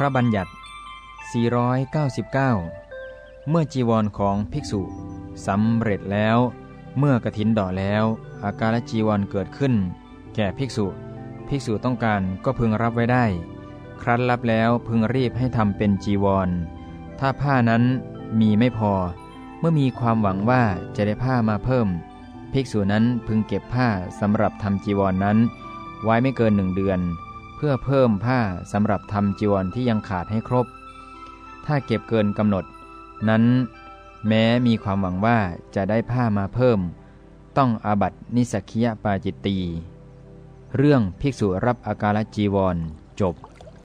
ระบัญญัติ 499 เมื่อจีวรของภิกษุสำเร็จแล้ว เมื่อกระถินดอแล้ว อาการจีวรเกิดขึ้น แก่ภิกษุ ภิกษุต้องการก็พึงรับไว้ได้ ครั้นรับแล้วพึงรีบให้ทำเป็นจีวร ถ้าผ้านั้นมีไม่พอ เมื่อมีความหวังว่าจะได้ผ้ามาเพิ่ม ภิกษุนั้นพึงเก็บผ้าสำหรับทำจีวรนนั้น ไว้ไม่เกินหนึ่งเดือน พื่อเพิ่มผ้าสำหรับทำจีวรที่ยังขาดให้ครบ ถ้าเก็บเกินกำหนด นั้นแม้มีความหวังว่าจะได้ผ้ามาเพิ่ม ต้องอาบัตินิสกิยปาจิตตี เรื่องภิกษุรับอาการจีวรจบ